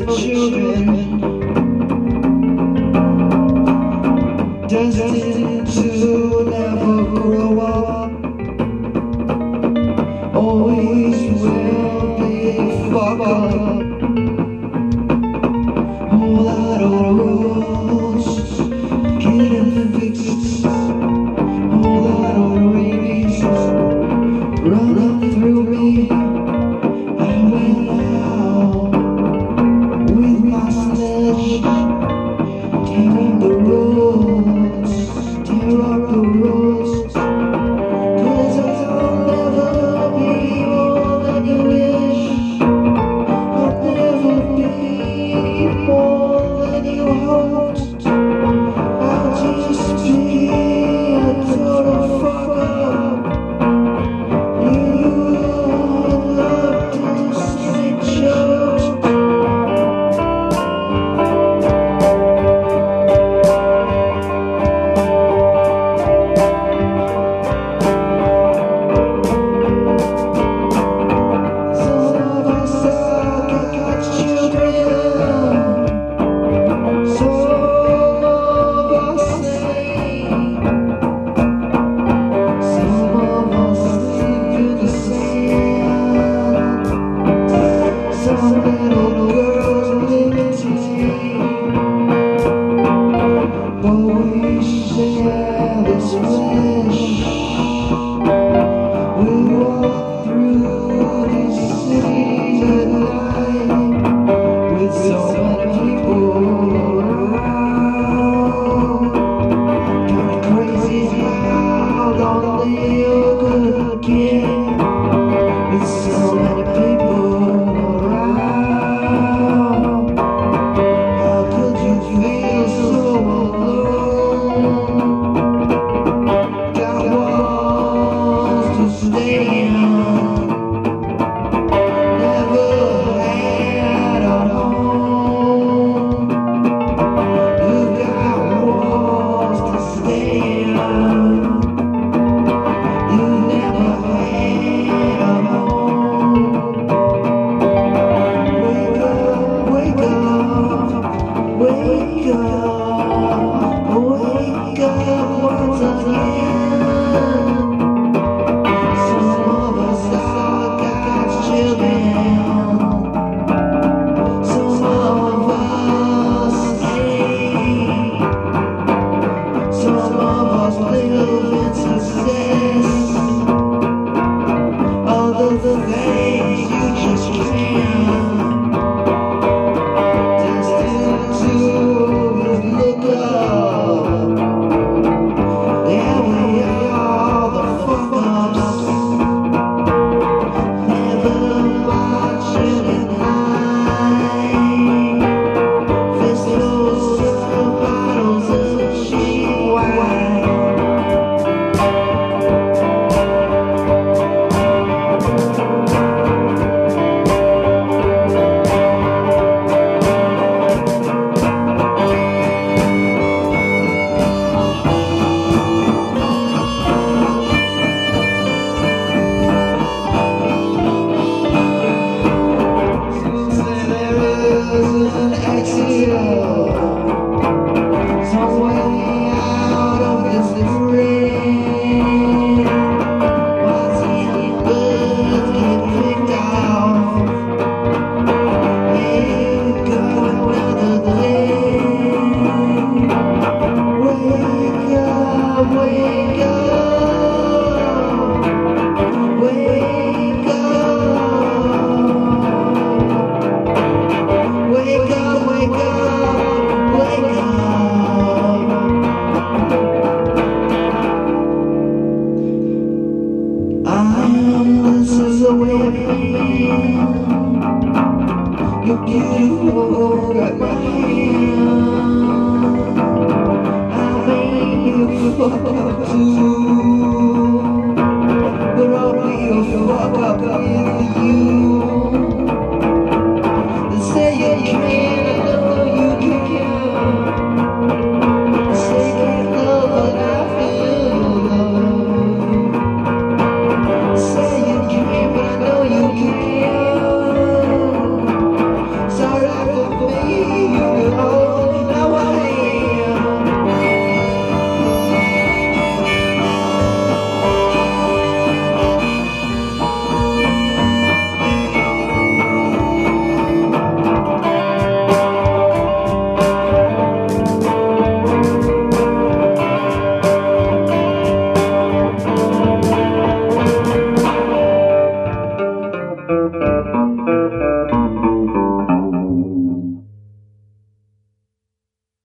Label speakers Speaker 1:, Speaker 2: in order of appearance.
Speaker 1: the children Destined to never grow up. Always will be fucked up of rules Getting fixed Whole lot of Running Oh. Jesus. You're beautiful at my hand I made you.